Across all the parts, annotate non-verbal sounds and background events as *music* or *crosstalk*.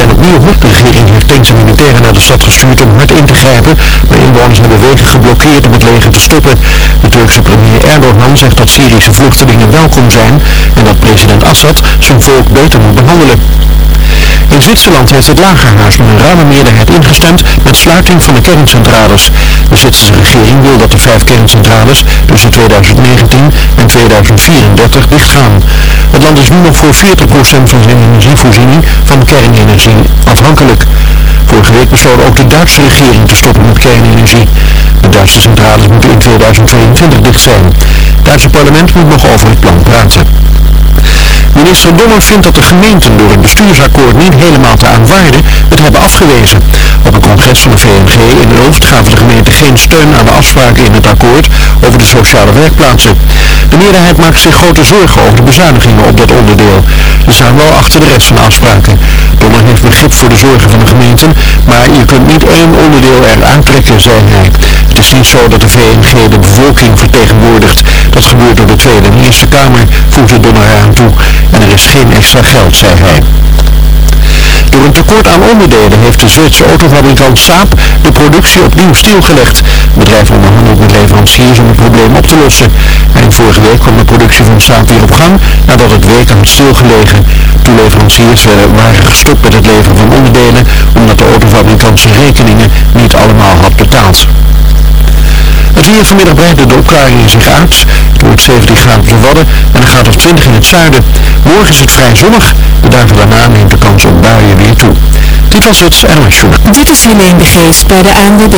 zijn opnieuw. De regering heeft tankse militairen naar de stad gestuurd om hard in te grijpen, maar inwoners hebben wegen geblokkeerd om het leger te stoppen. De Turkse premier Erdogan zegt dat Syrische vluchtelingen welkom zijn en dat president Assad zijn volk beter moet behandelen. In Zwitserland heeft het lagerhuis met een ruime meerderheid ingestemd met sluiting van de kerncentrales. De Zwitserse regering wil dat de vijf kerncentrales tussen 2019 en 2034 dichtgaan. Het land is nu nog voor 40% van zijn energievoorziening van kernenergie afhankelijk. Vorige week besloot ook de Duitse regering te stoppen met kernenergie. De Duitse centrales moeten in 2022 dicht zijn. Het Duitse parlement moet nog over het plan praten. Minister Donner vindt dat de gemeenten door het bestuursakkoord niet helemaal te aanvaarden het hebben afgewezen. Op een congres van de VNG in Ulft gaven de gemeenten geen steun aan de afspraken in het akkoord over de sociale werkplaatsen. De meerderheid maakt zich grote zorgen over de bezuinigingen op dat onderdeel. Ze staan wel achter de rest van de afspraken. Donner heeft begrip voor de zorgen van de gemeenten, maar je kunt niet één onderdeel er aantrekken, zei hij. Het is niet zo dat de VNG de bevolking vertegenwoordigt. Dat gebeurt door de Tweede en Eerste Kamer, voegde Donner eraan toe. En er is geen extra geld, zei hij. Door een tekort aan onderdelen heeft de Zweedse autofabrikant Saab de productie opnieuw stilgelegd. Het bedrijf onderhandelt met leveranciers om het probleem op te lossen. Eind vorige week kwam de productie van Saab weer op gang nadat het weken had stilgelegen. Toeleveranciers waren gestopt met het leveren van onderdelen omdat de autofabrikant zijn rekeningen niet allemaal had betaald. Het weer vanmiddag breidt de opklaringen zich uit. Wordt 17 graden op de Wadden en een graad of 20 in het zuiden. Morgen is het vrij zonnig. De dagen daarna neemt de kans op buien weer toe. Dit was het NOS Show. Dit is Helene de Geest bij de ANWB.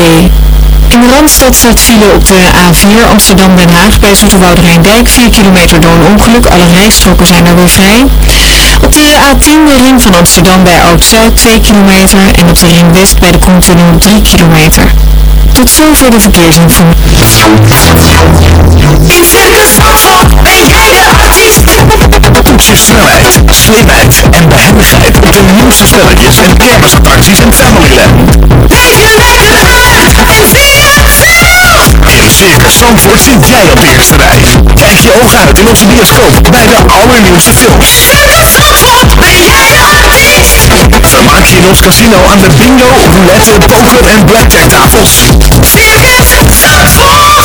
In de Randstad staat file op de A4 Amsterdam-Den Haag bij Zoeterwoude Rijndijk. 4 kilometer door een ongeluk. Alle rijstroken zijn er weer vrij. Op de A10 de ring van Amsterdam bij Oud-Zuid 2 kilometer. En op de ring West bij de Koentunnel 3 kilometer. Tot zover de verkeersinformatie. In Circus Zandvoort ben jij de artiest. Toets je snelheid, slimheid en behendigheid op de nieuwste spelletjes en kermisattracties in Familyland. Leef je lekker uit en zie het zelf. Zandvoort zit jij op de eerste rij. Kijk je ogen uit in onze bioscoop bij de allernieuwste films. Vermaak je in ons casino aan de bingo, roulette, poker en blackjack tafels. Zandvoort.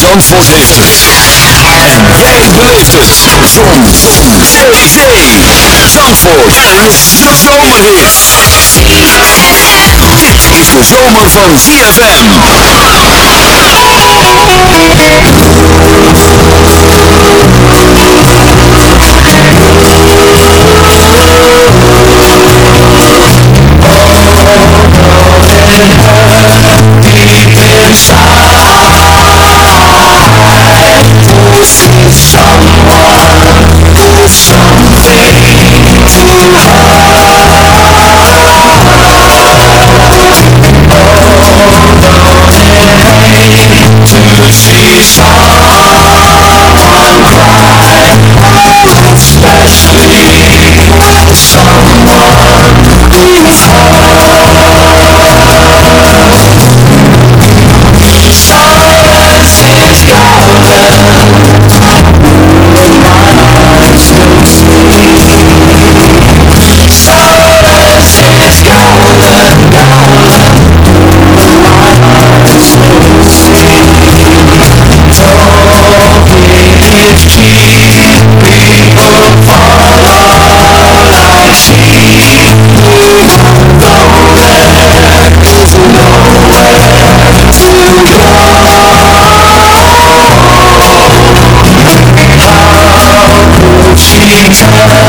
Zandvoort heeft het. En jij beleeft het. Zon. Zee. Zee. Zandvoort. Een zomerhit. Dit is de zomer van ZFM. Oh! Thanks.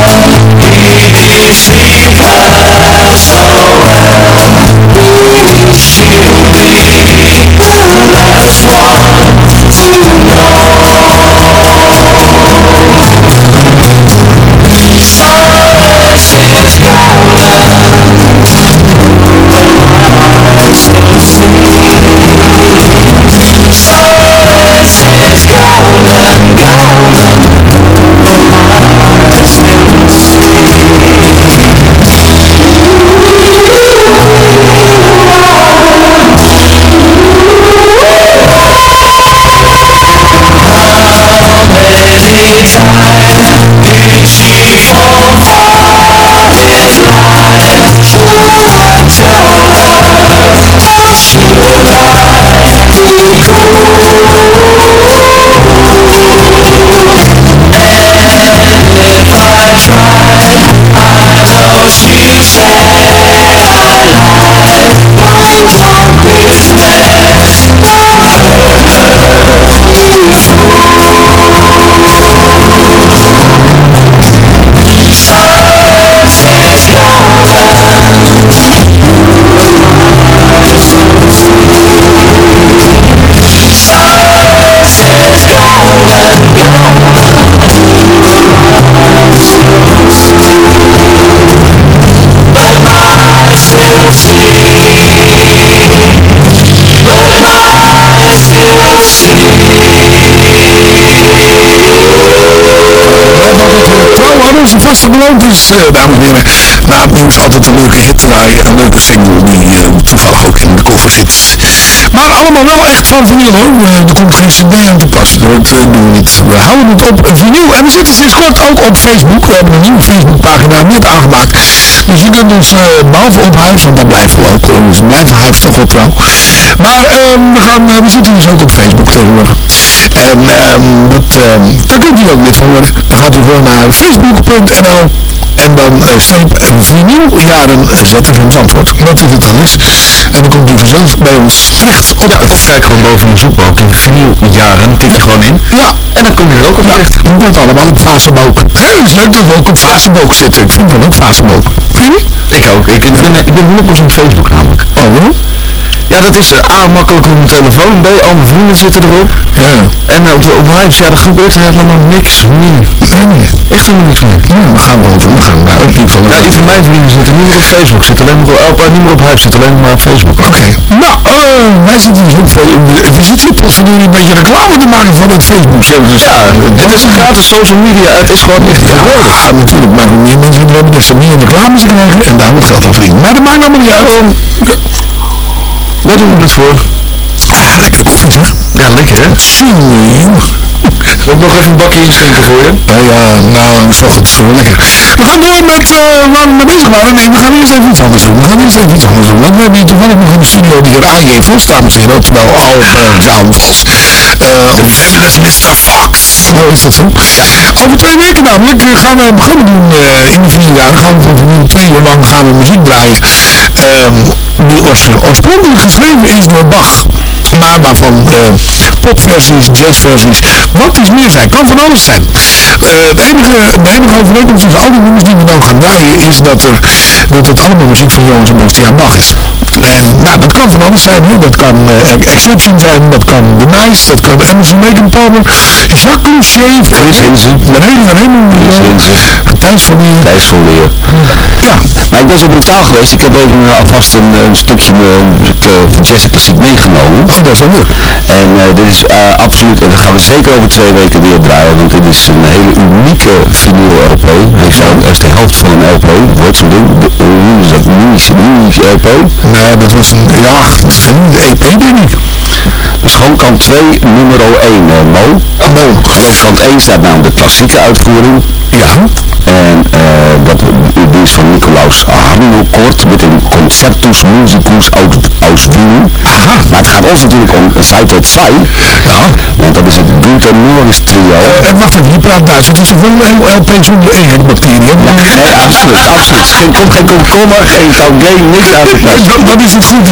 Onze vaste beloontjes, uh, dames en heren. Na het nieuws altijd een leuke hit draaien, een leuke single die uh, toevallig ook in de koffer zit. Maar allemaal wel echt van vinyl hoor. Er komt geen cd aan te passen, dat doen we niet. We houden het op vinyl en we zitten sinds kort ook op Facebook. We hebben een nieuwe Facebookpagina net aangemaakt. Dus je kunt ons behalve op huis, want daar blijven we ook, dus blijven huis toch wel trouw. Maar we, gaan, we zitten dus ook op Facebook tegenwoordig. En um, dat, um, daar kunt u ook lid van worden. Gaat u gewoon naar facebook.nl en dan uh, streep vinyljaren ZFM Zandvoort. Wat u het dan is. En dan komt u vanzelf bij ons terecht. Op ja, of kijk gewoon boven de zoekbalk in vinyljaren, tik er gewoon in. Ja. En dan kom je er ook op terecht. Ja, allemaal op Facebook. Hé, is leuk dat we ook op Facebook zitten. Ik vind dat ook. Vind je? Ik ook. Ik ben, ik ben 100% Facebook namelijk. Oh, ja, dat is A, makkelijk op mijn telefoon. B, al mijn vrienden zitten erop. Ja. En op, de, op Hives, ja, er gebeurt helemaal niks. Nee. nee. Echt helemaal niks meer. Ja, we gaan. We gaan daar ook niet van. Ja, iets van mijn vrienden zitten niet meer op Facebook. Zitten alleen maar op, uh, niet meer op Hives, zitten alleen maar op Facebook. Oké. Okay. Nou, uh, wij zitten dus ook veel in de visitepostformulier een beetje reclame te maken van het Facebook. Dus, ja, het is een gratis social media. Het is gewoon echt geweldig. Ja, natuurlijk. Maar hoe meer mensen we hebben, des te meer reclames krijgen. En daar moet geld aan verdienen. Maar dat maakt allemaal niet uit. Wat doen we het voor? Ah, lekker koffie zeg. Ja, lekker hè? Jongen. Zal ik nog even een bakje inschenken voor je? Uh, ja, nou, wel goed. Is wel lekker. We gaan door met uh, waar we mee bezig waren. Nee, we gaan eerst even iets anders doen. We gaan eerst even iets anders doen. Want we hebben hier toevallig nog in de studio. Vos, dames en heren. Oftewel Albert Jan Vos. Uh, de fabulous Mr. Fox. Oh, is dat zo? Over twee weken namelijk gaan we een programma doen in de vier jaar. Dan gaan we voor twee uur lang gaan we muziek draaien. Um, die oorspronkelijk geschreven is door Bach maar waarvan uh, popversies, jazzversies, wat is meer zijn. Kan van alles zijn. Uh, het enige, de enige overeenkomst tussen al die nummers die we dan gaan draaien is dat, er, dat het allemaal muziek van Johan Sebastian Bach is. En nou, dat kan van alles zijn. Hè. Dat kan uh, Exception zijn, dat kan The Nice, dat kan Emerson, Megan Palmer, Jacques Luchet, Chris Hinsen, René Raymond, Thijs van Leer. Thijs van Leer. Ja. Maar ik ben zo brutaal geweest. Ik heb even alvast een, een stukje van Jazz Klassiek meegenomen. Oh, dat is wel leuk. En dit is absoluut, en dat gaan we zeker over twee weken weer draaien, want dit is een hele unieke vinyl LP. Hij is, de helft van een LP, wordt zo'n ding, hoe dat, LP? Nee, dat was een, ja, een EP denk ik. Dus gewoon kant 2, nummer 1, uh, Mo. Oh, Mo. Kant 1 staat namelijk de klassieke uitvoering. Ja. En uh, dat is van Nikolaus Harnoncourt met een Concertus Musicus aus, aus Wien. Maar het gaat ons natuurlijk om Zuid tot Zij. Ja. Want dat is het Gunther Norris trio. En wacht even, je praat Duits. Het is toch wel een heel LP zonder E, bacterie. hè? Nee, absoluut, absoluut. Geen, komt geen komkommer, geen tauge, niks uit de kast. Dan, dan is het goed,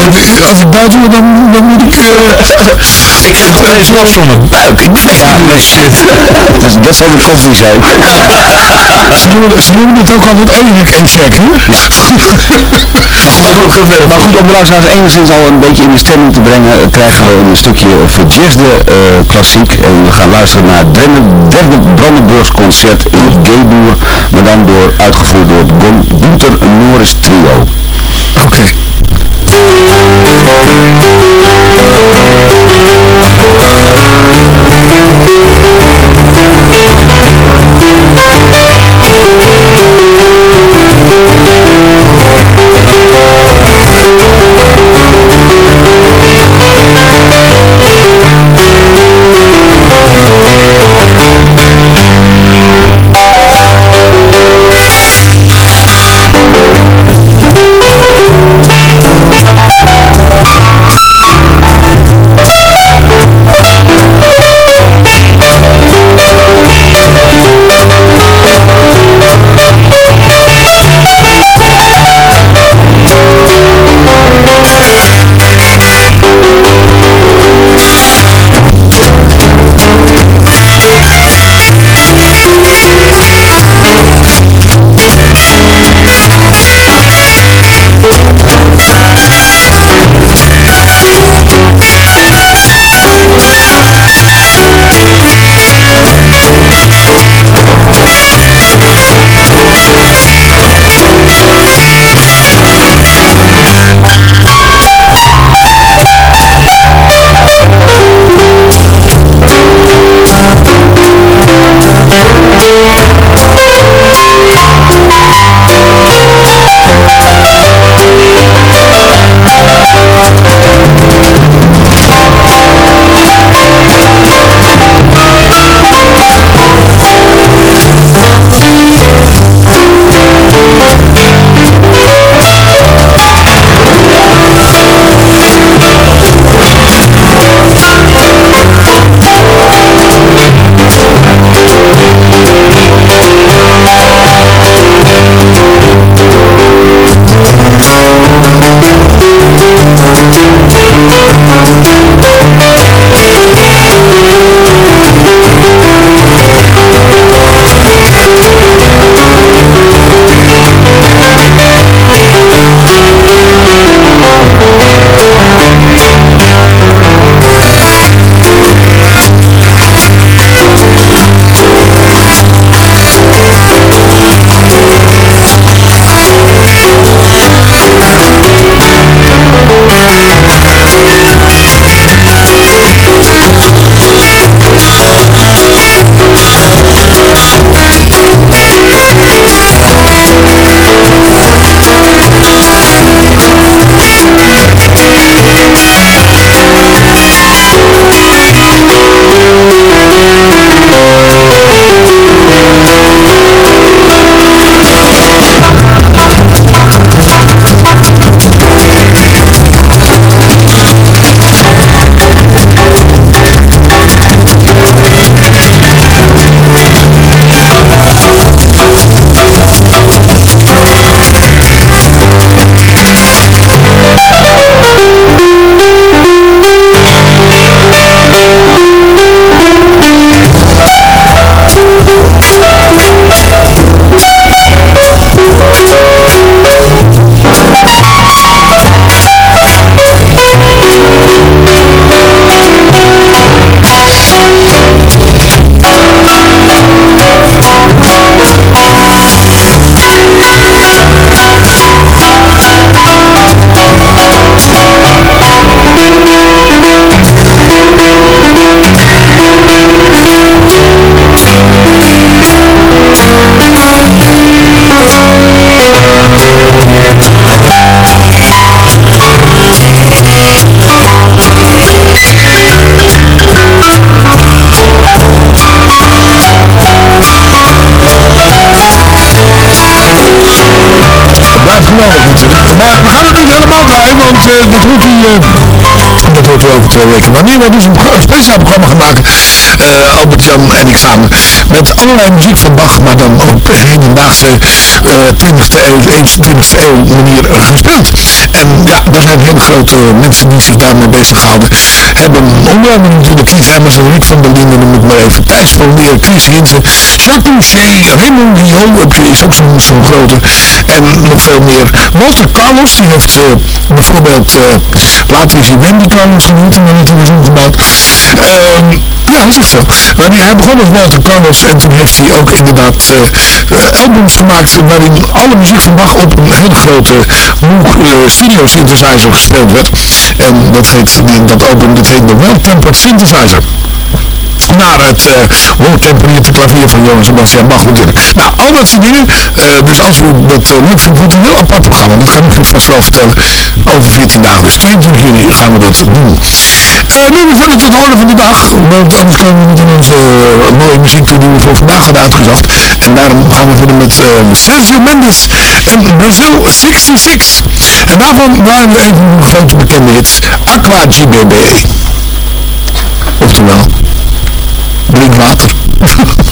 als ik Duits hoor, dan, dan moet ik... eh *laughs* Ik krijg nog steeds last van mijn buik. Ik ben echt niet meer shit. *laughs* Dat zal de koffie zijn. ze, noemen, ze noemen het ook altijd Erik en hè? *laughs* Maar goed, maar goed, om de luisteraars enigszins al een beetje in de stemming te brengen, eh, krijgen we een stukje verjazzde uh, klassiek. En we gaan luisteren naar het derde, Brandenburgs concert in G-boer, maar dan door, uitgevoerd door het Gunther Norris trio. Oké. Thank wij dus een, speciaal programma gaan maken, uh, Albert-Jan en ik samen, met allerlei muziek van Bach, maar dan op hedendaagse uh, 20e eeuw, 21e eeuw manier gespeeld. En ja, daar zijn hele grote mensen die zich daarmee bezighouden. Hebben onder andere natuurlijk Keith Emerson, Rick van der Linden, noem ik maar even, Thijs van Leer, Chris Hinsen, Jacques Raymond Guillaume, is ook zo'n zo grote. En nog veel meer. Walter Carlos, die heeft uh, bijvoorbeeld, uh, later is hij Wendy Carlos genoemd, maar dat is omgebouwd. Uh, ja, dat is zo. Maar hij begon als Walter Carlos en toen heeft hij ook inderdaad uh, albums gemaakt waarin alle muziek van Bach op een hele grote Moog studio synthesizer gespeeld werd. En dat heet, dat album, dat heet de Well Tempered Synthesizer naar het uh, hoortempererte klavier van Johan Sebastian Bach natuurlijk. Nou, al dat soort dingen. Dus als u dat uh, leuk vindt, wordt een heel apart programma. Dat ga ik u vast wel vertellen over 14 dagen. Dus 22 juni gaan we dat doen. Nu we verder tot de orde van de dag. Want anders komen we niet in onze mooie muziek die we voor vandaag hadden uitgezocht. En daarom gaan we verder met Sergio Mendes en Brazil 66. En daarvan waren we even een grote bekende hits. Aqua GBB. Oftewel, drink water. *laughs*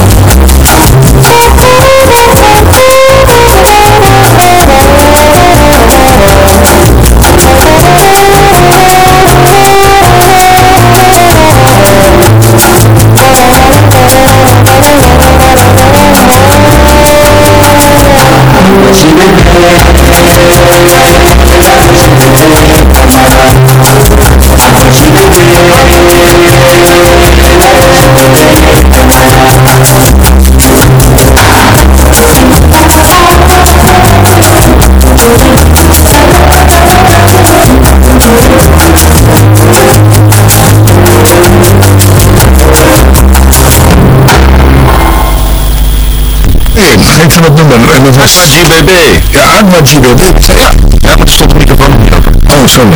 nummer. En dat was... GBB. Ja, Aqua GBB. Ja, ja maar stop de microfoon niet open. Oh, sorry.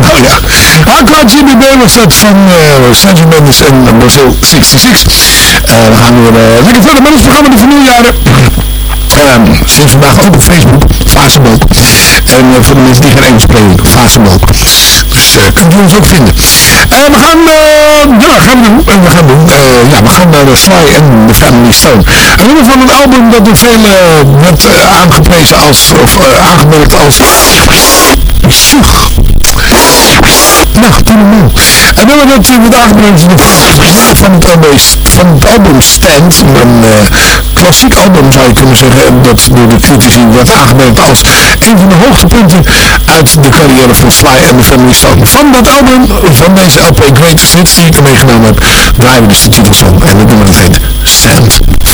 nou *laughs* ja. Aqua GBB was dat van uh, Sergio Mendes en Brazil 66. Uh, we gaan weer uh, lekker verder met ons programma de vernieuwjaren. Sinds vandaag ook op Facebook, Facebook. En uh, voor de mensen die geen Engels spreken, Facebook. Dus uh, kunt u ons ook vinden. Uh, we gaan, ja, gaan we doen. we gaan doen. ja, we gaan naar de Sly and the Family Stone. Een nummer van een album dat door velen werd aangeprezen als, of aangemerkt als... Nou. En dan wordt het wordt aangebracht van het album, van het album Stand. Een uh, klassiek album zou je kunnen zeggen. Dat door de critici wordt aangemerkt als een van de hoogtepunten uit de carrière van Sly and the Family Stone. Van dat album, van deze LP Greatest Hits die ik meegenomen heb, draaien we dus de titelsong. En het nummer dat heet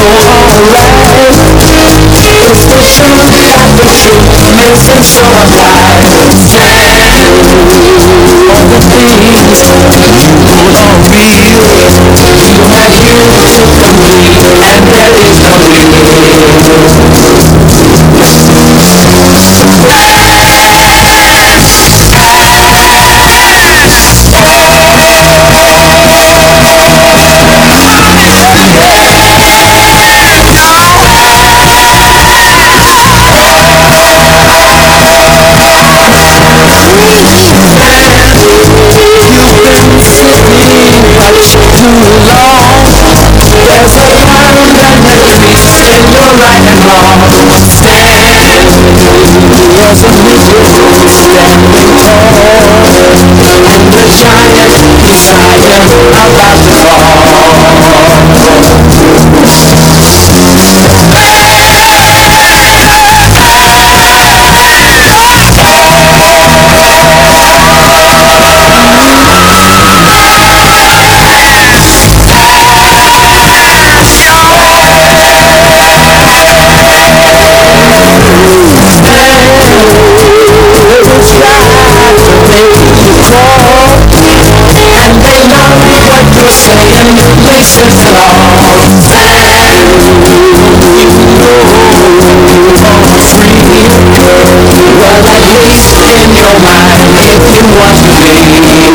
alright Superstition the truth makes it so alive Time all the things you. don't feel You are to complete and there is no end Bye-bye. was me.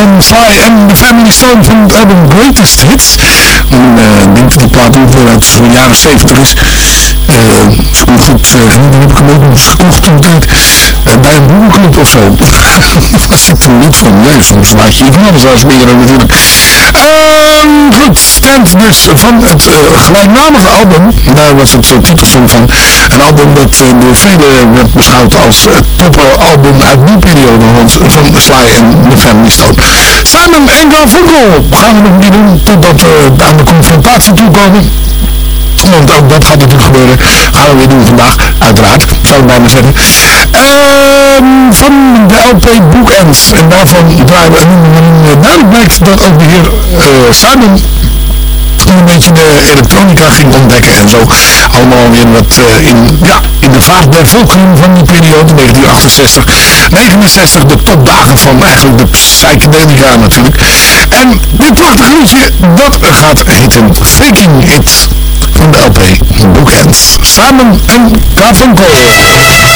The Family Stone van het album Greatest Hits. En, eh, ik denk die plaat ongeveer uit de jaren 70 is. Als ik goed uh, herinner, heb ik hem ook nog toen tijd. eh, bij een boerenclub of zo. Was ik toen lid van. Nee, soms maak je van alles als meer natuurlijk. Ehm, goed, Stand dus van het eh, gelijknamige album. Daar was het uh, titelsong van. Een album dat eh, door velen werd beschouwd als het topalbum uit die periode van Sly en the Family Stone. Simon en Garfunkel gaan we nog niet doen totdat we aan de confrontatie toekomen. Want ook dat gaat natuurlijk gebeuren. Gaan we weer doen vandaag, uiteraard, zou ik bijna. Ehm, van de LP Bookends. En daarvan draaien we een eh, blijkt dat ook de heer eh, Simon een beetje de elektronica ging ontdekken en zo. Allemaal weer wat eh, in, ja, in de vaart van die periode, 1968, 69, de topdagen van eigenlijk de psychedelica natuurlijk. En dit prachtige liedje, dat gaat heten Faking It van de LP Bookends. Samen en she's gone.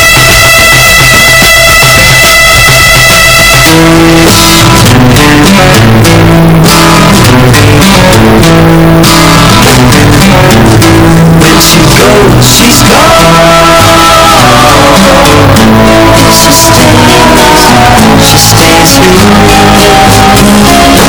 When she goes, she's gone. She stays, she stays here. Girl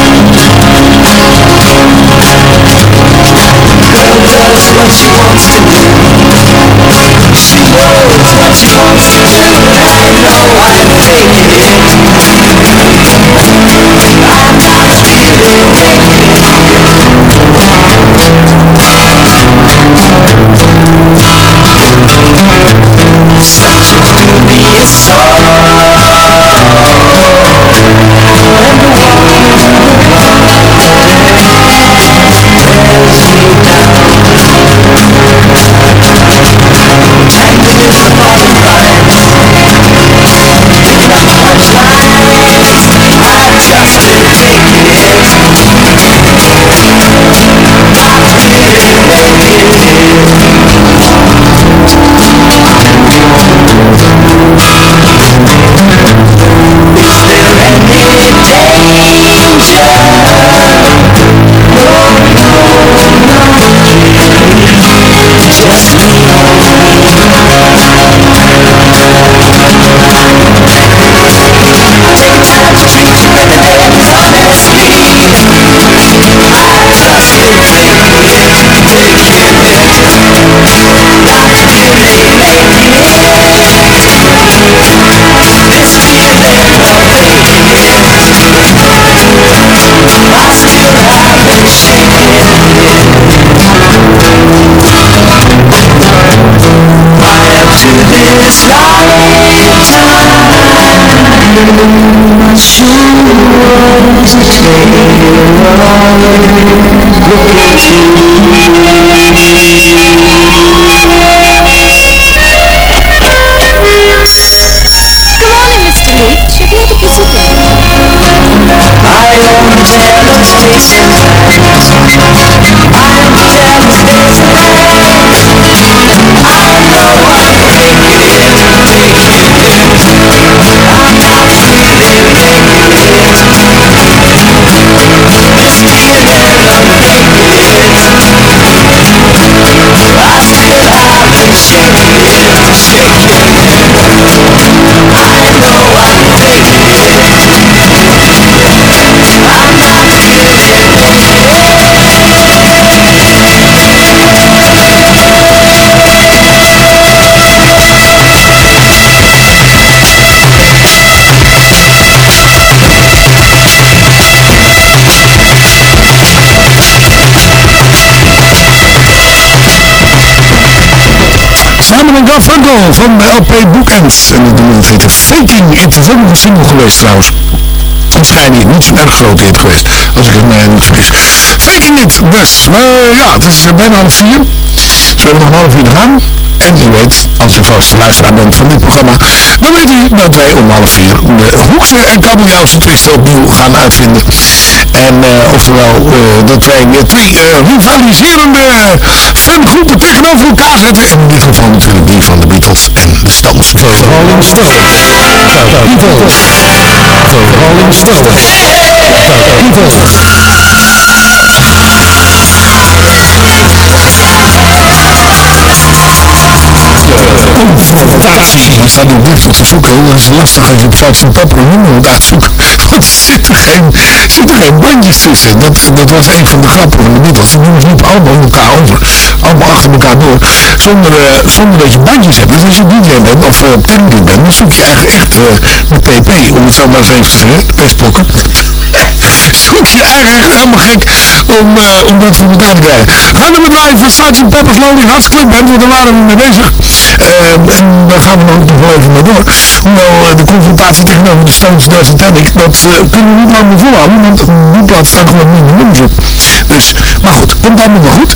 Look at you. Van de LP Bookends. En dat nummer heette Faking It. Is ook nog een single geweest trouwens. Waarschijnlijk niet zo'n erg groot hit geweest, als ik het mij niet vergis. Faking It dus. Maar ja, het is bijna half vier. Dus we nog een half uur gaan. En u weet, als u vaste luisteraar bent van dit programma, dan weet u dat wij om half vier de Hoekse en Kabeljauwse twisten opnieuw gaan uitvinden. En uh, oftewel uh, dat wij twee uh, rivaliserende fangroepen tegenover elkaar zetten. En in dit geval natuurlijk die van de Beatles en de Stones. Rolling Stones. Beatles. Rolling Stones. The staat nu dicht te zoeken. Dat is lastig als je op. Pepper een nummer moet uitzoeken. Want *laughs* er zitten geen, zitten geen bandjes tussen. Dat, dat was een van de grappen van de Beatles. Die nummers liepen allemaal elkaar over. Allemaal achter elkaar door. Zonder, uh, zonder dat je bandjes hebt. Dus als je DJ bent of uh, bent, dan zoek je eigenlijk echt uh, met PP. Om het zo maar eens even te zeggen. Pestblokken *laughs* zoek je eigenlijk helemaal gek om, uh, om dat voor elkaar te krijgen. We gaan nummer draaien van Sgt. Pepper's Lonely Hearts Club Band, want daar waren we mee bezig. Uh, en daar gaan we nog wel even mee door. Hoewel uh, de confrontatie tegenover de Stones Does Titanic, dat kunnen we niet lang meer volhouden, want die plaats staan gewoon niet meer nummers op. Dus, maar goed, komt allemaal wel goed.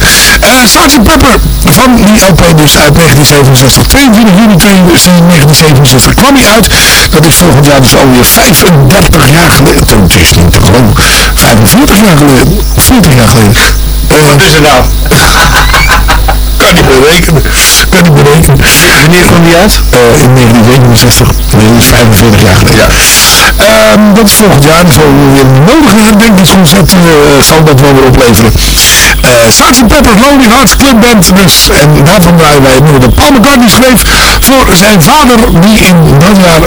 Sgt. Pepper van die LP dus uit 1967, 22 juni 1967 kwam hij uit. Dat is volgend jaar dus alweer 35 jaar geleden. Het is niet te geloven. 45 jaar geleden. 40 jaar geleden. Wat is er nou? Kan niet berekenen. Kan niet berekenen. Wanneer kwam die uit? Uh, in 1967. Nee, dat is 45 jaar geleden. Ja. Um, dat is volgend jaar. Dat zal weer nodig uh, zal dat wel weer opleveren. Uh, Sgt. Pepper's Lonely Hearts Club Band dus. En daarvan draaien wij nu dat Paul McCartney schreef voor zijn vader die in dat jaar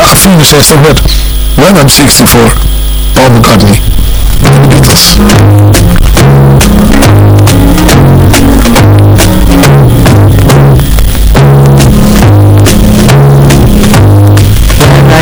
864 werd. When I'm 64. Paul McCartney. The Beatles.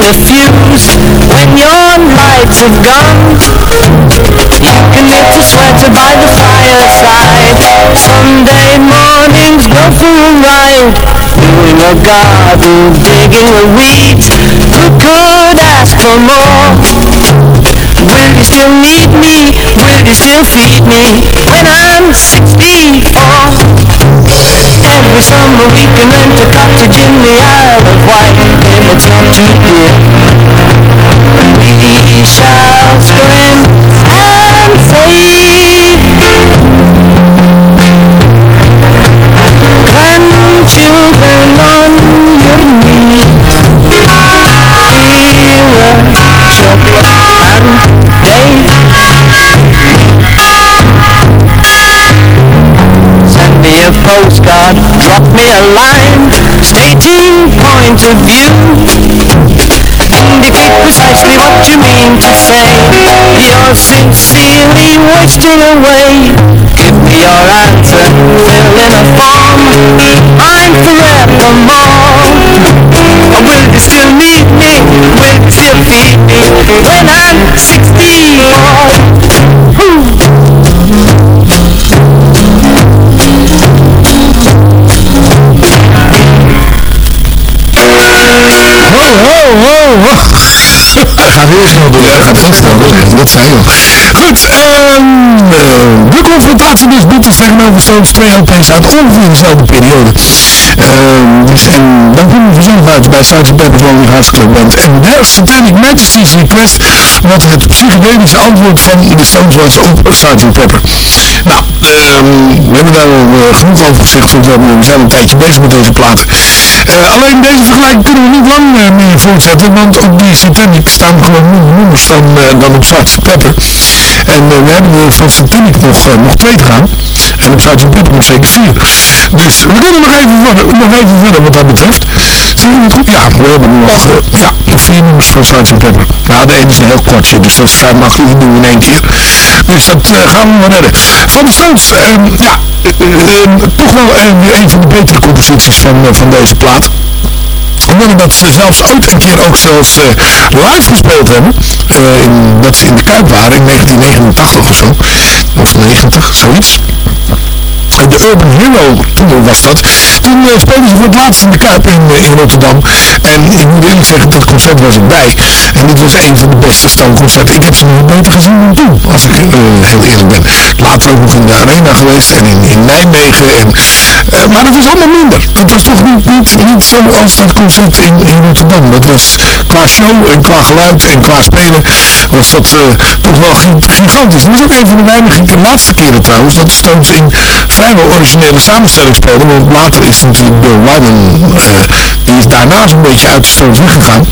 Mending a fuse when your lights have gone. You can knit a sweater by the fireside. Sunday mornings go for a ride, doing a garden, digging a weed. Who could ask for more? Will you still need me? Will you still feed me when I'm summer weekend to cottage in the Isle of Wight In a tattoo gear We shall scream and say postcard, drop me a line stating point of view. Indicate precisely what you mean to say. You're sincerely wasting away. Give me your answer, fill in a form. I'm forevermore. Will you still need me? Will you still feed me when I'm 64? Ho, ho. Dat gaat heel snel door. Ja, gaat heel snel door. Dat zei je. Goed, ehm eh, de confrontatie dus Beatles tegenover Stones, twee LP's uit ongeveer dezelfde periode. Ehm dus, en dan komen we vanzelf uit bij Sgt. Pepper's Lonely Hearts Club Band. En de Satanic Majesty's Request, wat het psychedelische antwoord van de Stones was op Sgt. Pepper. Nou, ehm we hebben daar eh, genoeg over gezegd, want we zijn een tijdje bezig met deze plaat. Eh, alleen deze vergelijking kunnen we niet lang eh, meer voortzetten, want op die Satanic staan gewoon nummers dan, dan op Sgt. Pepper. En we hebben er van Satanic nog, nog twee te gaan. En op Sgt. Pepper nog zeker vier. Dus we kunnen nog even, nog even verder wat dat betreft. Zie je het goed? Ja, we hebben nog, eh, ja, nog vier nummers van Sgt. Pepper. Nou, de ene is een heel kortje, dus dat is vrij makkelijk. Doen we in één keer. Dus dat eh, gaan we wel redden. Van de Stones, ehm, ja, eh, eh, ehm, toch wel weer een van de betere composities van, van deze plaat omdat dat ze zelfs ooit een keer ook zelfs live gespeeld hebben. in, dat ze in de Kuip waren in 1989 of zo. Of 90, zoiets. De Urban Hero Tour was dat. Toen uh, speelden ze voor het laatst in de Kuip in, eh, in Rotterdam. En ik moet eerlijk zeggen, dat concert was ik bij. En dit was een van de beste Stone-concerten. Ik heb ze nog beter gezien dan toen, als ik eh, heel eerlijk ben. Later ook nog in de Arena geweest en in, in Nijmegen. En, eh, maar dat was allemaal minder. Dat was toch niet, niet, niet zoals dat concert in, Rotterdam. Dat was qua show en qua geluid en qua spelen was dat eh, toch wel gi- gigantisch. Dat was ook een van de weinige laatste keren trouwens dat Stones in vrijwel originele samenstelling speelden. Want later is natuurlijk Bill Wyman, eh, die is daarna zo'n beetje uit de Stones weggegaan.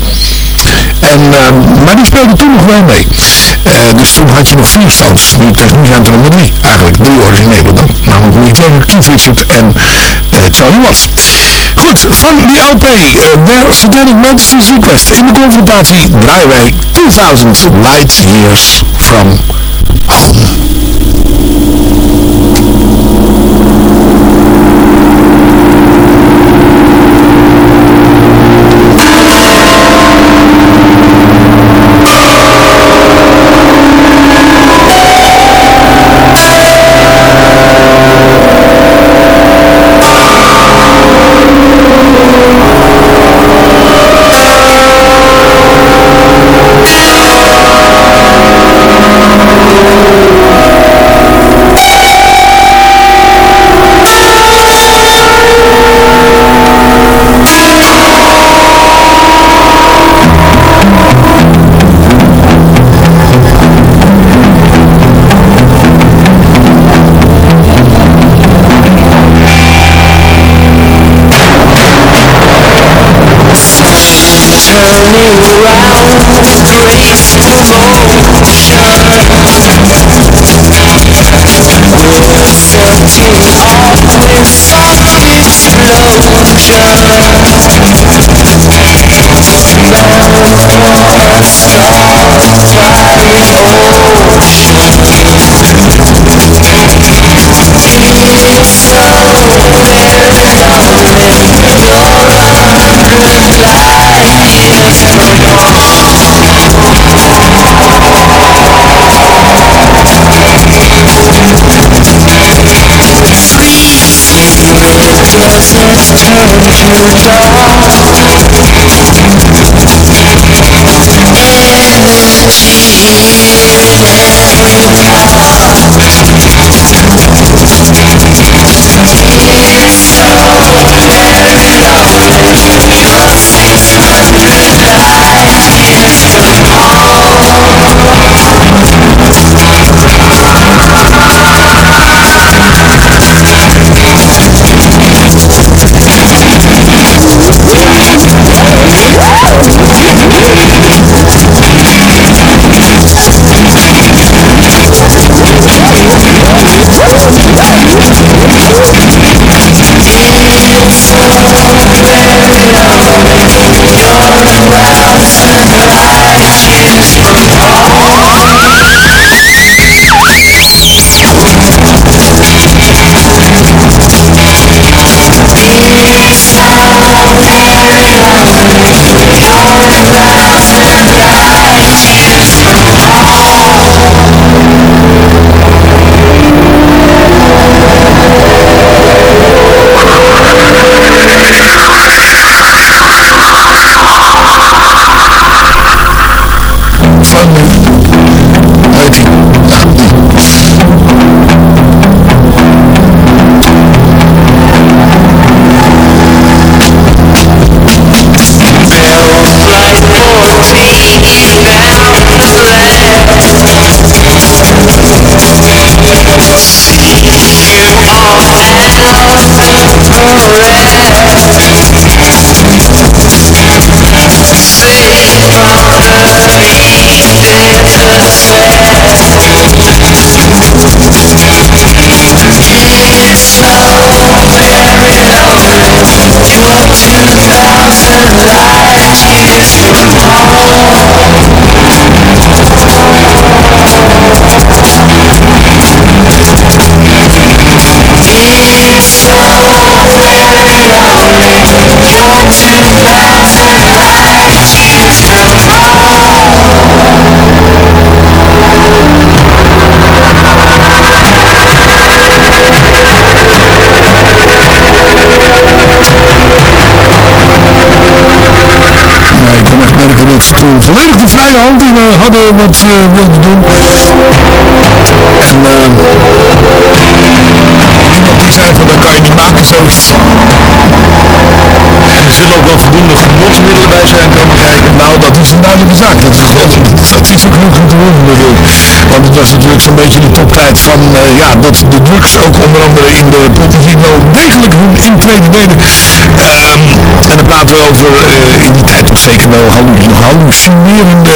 En, ehm, maar die speelde toen nog wel mee. Eh, dus toen had je nog vier Stones. Nu, nu zijn er nog drie. Eigenlijk drie originele dan. Namelijk Jagger, Keith Richard en eh, Charlie Watts. Goed, van die LP, eh The Satanic Majesty's Request. In de confrontatie draaien wij 2000 Light Years from Home. turning around to race motion. All this explosion. Yeah. Heeft volledig de vrije hand die we hadden wat we wilden doen. En iemand die zei van dat kan je niet maken zoiets. En er zullen ook wel voldoende genotsmiddelen bij zijn komen kijken. Nou, dat is een duidelijke zaak. Dat is, dat, dat is ook genoeg om te natuurlijk. Want het was natuurlijk zo'n beetje de toptijd van, uh, ja, dat de drugs ook onder andere in de popmuziek wel degelijk hun intrede deden. Um, en dan praten we over uh, in die tijd toch zeker wel hallucinerende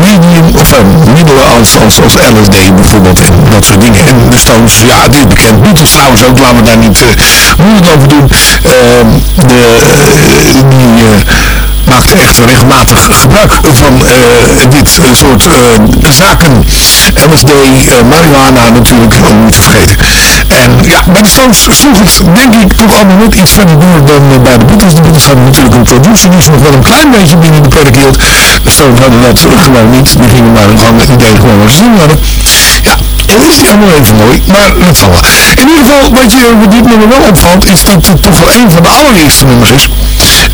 medium, of uh, middelen als, als, als LSD bijvoorbeeld en dat soort dingen. En de Stones, ja, het is bekend. Beatles trouwens ook, laten we daar niet moeilijk over doen. Ehm, de, die maakte echt regelmatig gebruik van dit soort zaken. LSD, marihuana natuurlijk, om niet te vergeten. En ja, bij de Stones sloeg het denk ik toch allemaal net iets verder door dan bij de Beatles. De Beatles hadden natuurlijk een producer die ze nog wel een klein beetje binnen de hield. De Stones hadden dat gewoon niet. Die gingen maar gewoon met idee gewoon ze zien hadden. Ja, dat is niet allemaal even mooi, maar wel. In ieder geval, wat je met dit nummer wel opvalt, is dat het toch wel een van de allereerste nummers is.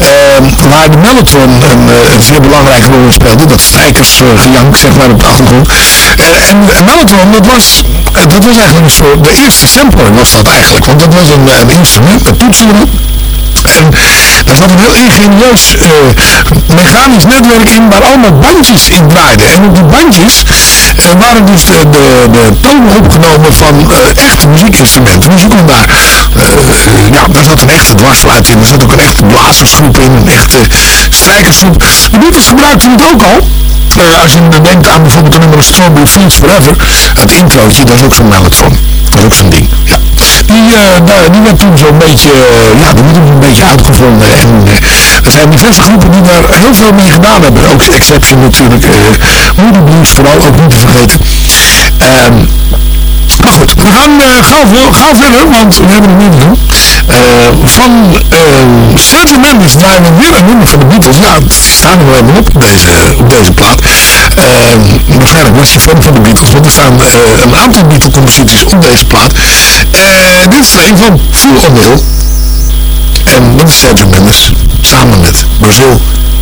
Uh, waar de Mellotron een, uh, een zeer belangrijke rol in speelde. Dat strijkersgejank, zeg maar, op de achtergrond. Uh, en, Mellotron, dat was, dat was eigenlijk een soort, de eerste sampler was dat eigenlijk. Want dat was een, een instrument met toetsen erop. En daar zat een heel ingenieus mechanisch netwerk in waar allemaal bandjes in draaiden. En op die bandjes uh, waren dus de, de, de tonen opgenomen van uh, echte muziekinstrumenten. Dus je kon daar, ja, daar zat een echte dwarsfluit in, er zat ook een echte blazersgroep in, een echte strijkersgroep. De Beatles gebruikten het ook al. Als je denkt aan bijvoorbeeld de nummer Strawberry Fields Forever, het introotje, dat is ook zo'n mellotron. Dat is ook zo'n ding. Ja. Die, uh, die werd toen zo'n beetje, uh, ja, die werd een beetje uitgevonden. En er zijn diverse groepen die daar heel veel mee gedaan hebben. Ook Exception natuurlijk, Moody Blues vooral, ook niet te vergeten. Maar goed, we gaan uh, verder, want we hebben er meer te doen. Uh, van uh, Sergio Mendes draaien we weer een nummer van de Beatles. Ja, die staan er wel op, deze, op deze plaat. waarschijnlijk was je fan van de Beatles, want er staan een aantal Beatle-composities op deze plaat. dit is er een van, Feel on. En dat is Sergio Mendes, samen met Brazil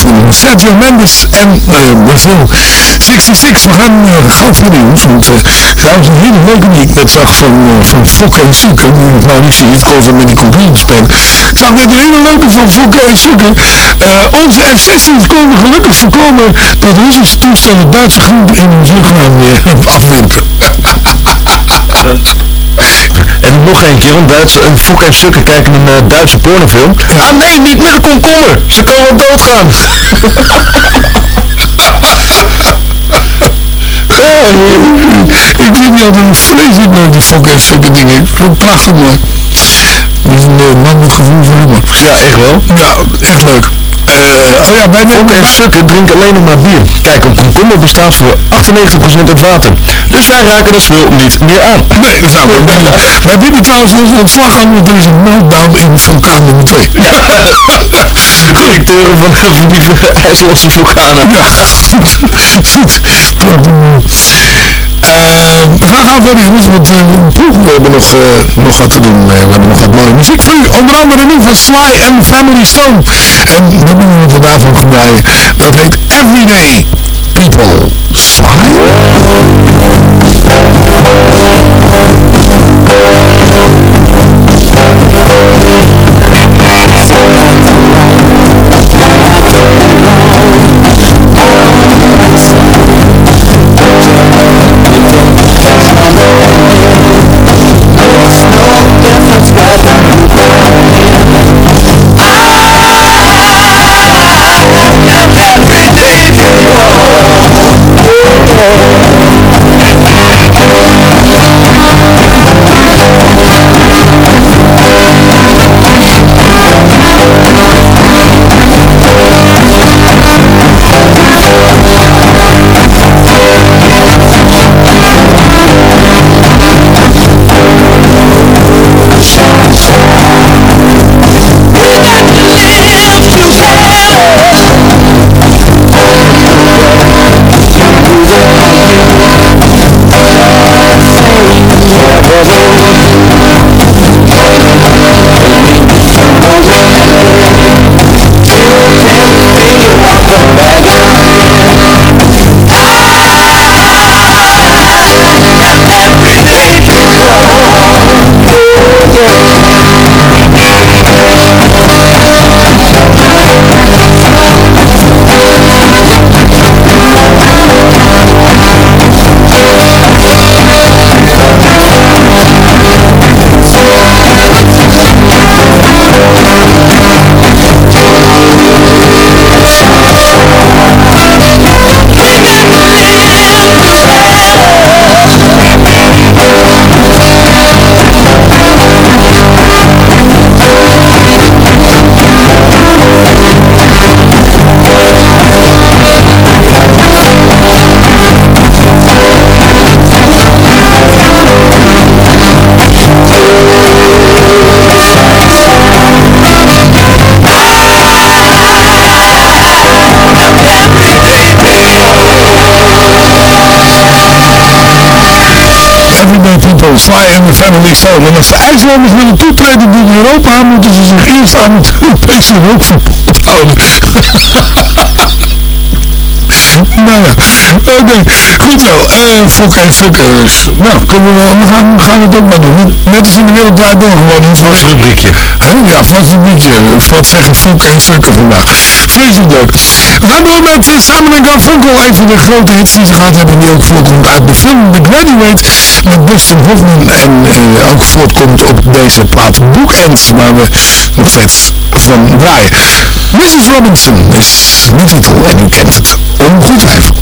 Van Sergio Mendes en uh, Brazil 66. We gaan uh, gauw verder jongens. Want uh, trouwens een hele leuke die ik net zag van, van Fokke en Soeken. Die ik nou niet zie. Het kon met die computer spelen. Ik zag net een hele leuke van Fokke en Soeken. Onze F-16's konden gelukkig voorkomen dat Russische toestellen Duitse groenten in weer afwinken. *laughs* En nog een keer, een Duits, een Fok en Sukker kijken een uh, Duitse pornofilm. Ja. Ah nee, niet met een komkommer. Ze komen doodgaan. *laughs* ik vind die altijd een vreselijk leuk, die Fok en Sukker dingen. Ik vind het prachtig mooi. Die is een man met gevoel voor humor. Ja, echt wel. Ja, echt leuk. Uh, oh ja, wij Fok en Sukker drinken alleen nog maar bier. Kijk, een komkommer bestaat voor 98% uit water. Dus wij raken de spul niet meer aan. Nee, dat zou ik niet Wij bieden trouwens onze ontslag aan, want er is een meltdown in vulkaan nummer 2. Ja. *laughs* Directeuren van, van die ijslosse vulkanen. Ja, *laughs* goed. Uh, we gaan jongens, want uh, we hebben nog, uh, nog wat te doen. we hebben nog wat mooie muziek voor u. Onder andere nu van Sly and Family Stone. En we hebben we daarvan draaien. Dat heet Everyday People. Sly. Sly and the Family Stone. En als de IJslanders willen toetreden tot Europa, moeten ze zich eerst aan het Europese rookverbod houden. *laughs* nou ja, oké, okay. goed zo. Uh, fok en sukkers. Nou, kunnen we, we, gaan, we gaan het ook maar doen. Net als in de wereld daar door gewoon een vast rubriekje. Huh? Ja, vast rubriekje. Wat zeggen fok en sukken vandaag. Vreselijk leuk. We gaan door met uh, Simon Garfunkel. Een van de grote hits die ze gehad hebben. Die ook voorkomt uit de film The Graduate. Met Dustin Hoffman. En uh, ook voortkomt op deze plaat Bookends. Waar we nog steeds van draaien. Mrs. Robinson is de titel en u kent het ongetwijfeld.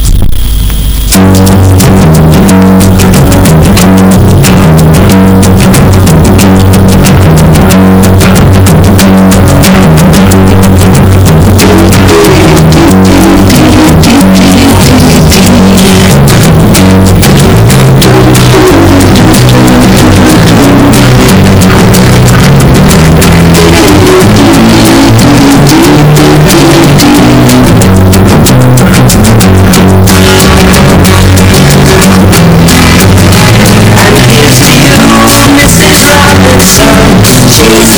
Thank.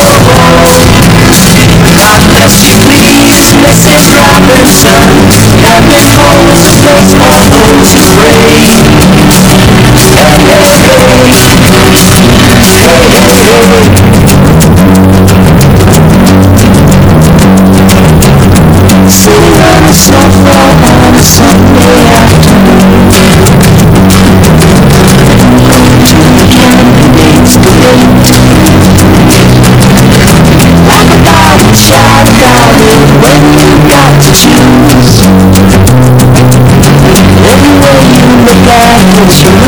love you.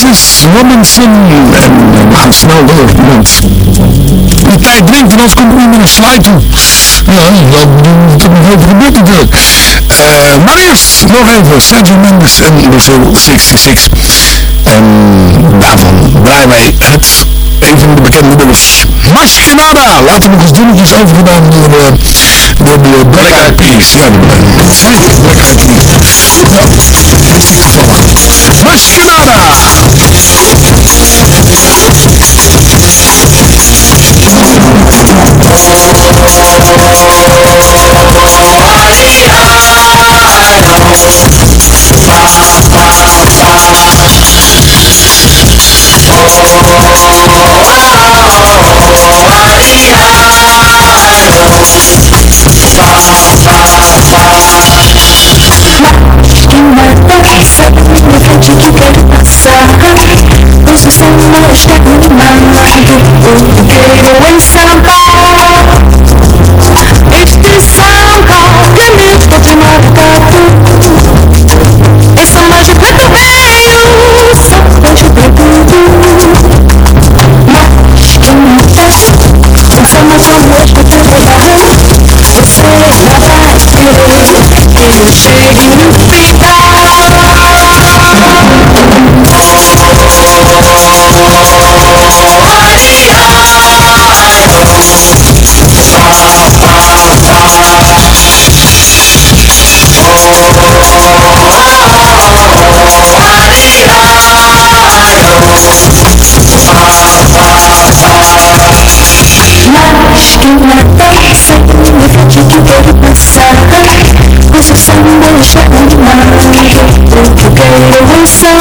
vis zwommen vinden en gaan snel door want De tijd dringt en als komt u met een slide toe. Nou, dat doet nog heel veel gebeurd natuurlijk. Uh, maar eerst nog even Sergio Mendes en Brazil 66. En daarvan draaien wij het, een van de bekende nummers, Mascherada. Later nog eens dunnetjes overgedaan door... Uh, will be a black eyed peas, yeah, black eyed peas. What's going on? no man. Ik mind. Get away, son. Don't you know, don't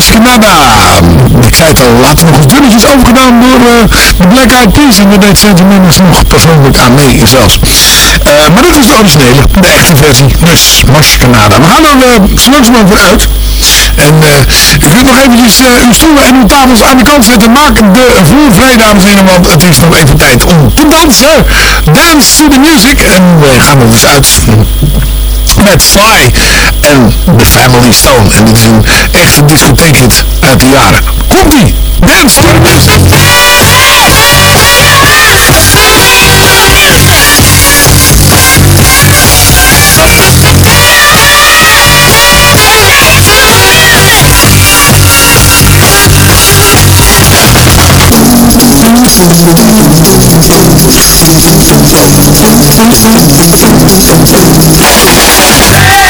Maskenada. Ik zei het al, later nog eens dunnetjes overgedaan door de Black Eyed Peas. En daar deed Mendes nog persoonlijk aan mee zelfs. Uh, maar dit is de originele, de echte versie. Dus Maskenada. We gaan er uh, langzamerhand weer uit. En uh, ik wil nog eventjes uh, uw stoelen en uw tafels aan de kant zetten. Maak de vloer vrij, dames en heren, want het is nog even tijd om te dansen. Dance to the music. En we gaan er dus uit met Sly en The Family Stone. En dit is een echte discotheekhit uit de jaren. Komt-ie! Dance 当时你们面临的情况已经十分严重，双方已经战争很久了。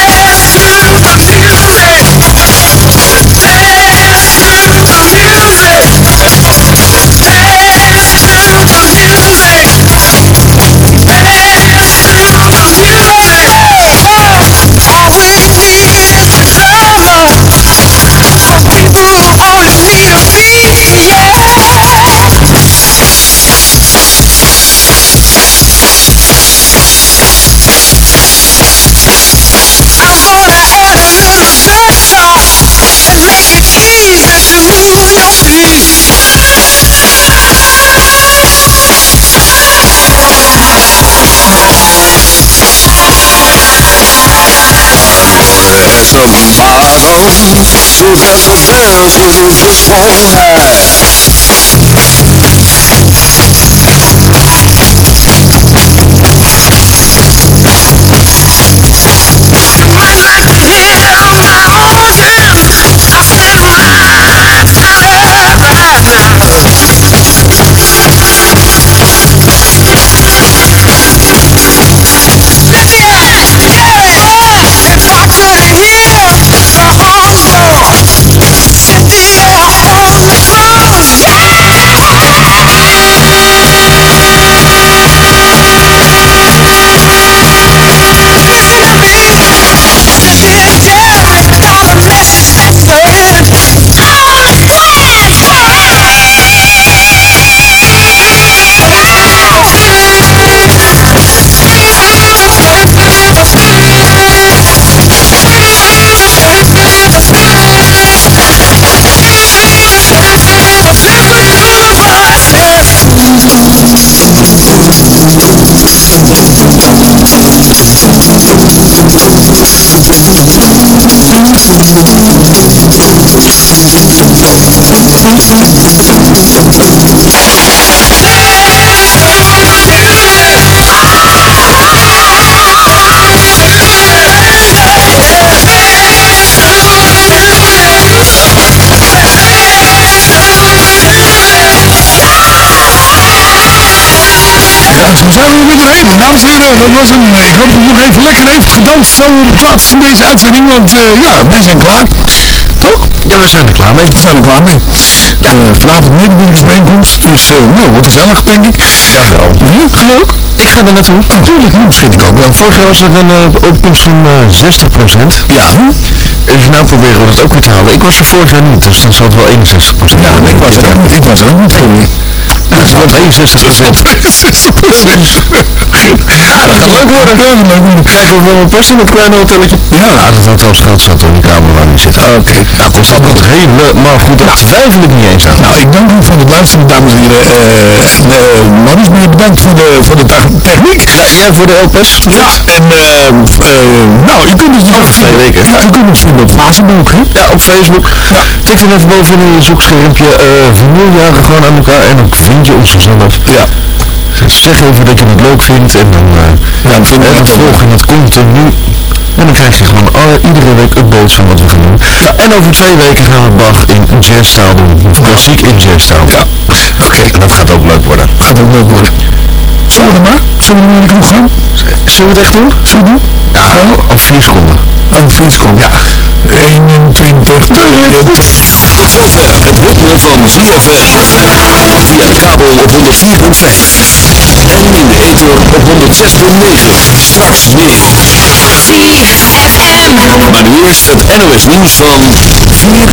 So that the dancers just won't respondam zijn we er weer doorheen. Dames en heren, dat was een, ik hoop dat u nog even lekker heeft gedanst zo op het laatst van deze uitzending, want uh, ja, wij zijn klaar. Toch? Ja, we zijn er klaar mee. We zijn er klaar mee. Uh, vanavond medewerkersbijeenkomst, dus uh, nou, wordt gezellig, denk ik. Ja, wel. Ja, ga je ook? Ik ga er naartoe. Natuurlijk, ja, misschien ik ook wel. Vorig jaar was er een opkomst van uh, 60%. Ja. Dus nou proberen we dat ook weer te halen. Ik was er vorig jaar niet, dus dan zal het wel 61% Ja, ik was er ook niet. Ik was er ook niet Ja, het wordt 61 procent. *laughs* 60 procent. Ja, dat gaat leuk worden. Ja, dat leuk worden. Kijken of we wel passen in het kleine hotelletje. Ja. Ja, dat hotel Schat zat in de kamer waar we zitten. Oké. Nou, komt dat komt helemaal goed. Dat twijfel ik niet eens aan. Nou, ik dank u voor het luisteren, dames en heren. Uh, uh, meer bedankt voor de, voor de techniek. Ja, jij voor de LP's. Ja, en uh, nou, u kunt ons Over twee weken. Ja, u kunt ons vinden op Facebook, hè? Ja, op Facebook. Ja. Tik er even bovenin in je zoekschermpje uh, vanillejaren gewoon aan elkaar en dan vind je ons vanzelf. Ja. Zeg even dat je het leuk vindt en dan, uh, ja, dan vinden we het volgen het continu. En dan krijg je gewoon alle, iedere week updates van wat we gaan doen. Ja. En over twee weken gaan we Bach in jazztaal doen. Of klassiek in jazztaal. Ja. Oké, okay. en dat gaat ook leuk worden. Gaat ook leuk worden. Zullen we er maar? Zullen we kroeg gaan? Zullen we het echt doen? Zullen we doen? Ja, op vier seconden. Oh, vier seconden. Ja. 21, 22. Tot zover het ritme van ZFM. Via de kabel op 104.5. En in de ether op 106.9. Straks meer. ZFM. Maar nu eerst het NOS nieuws van 4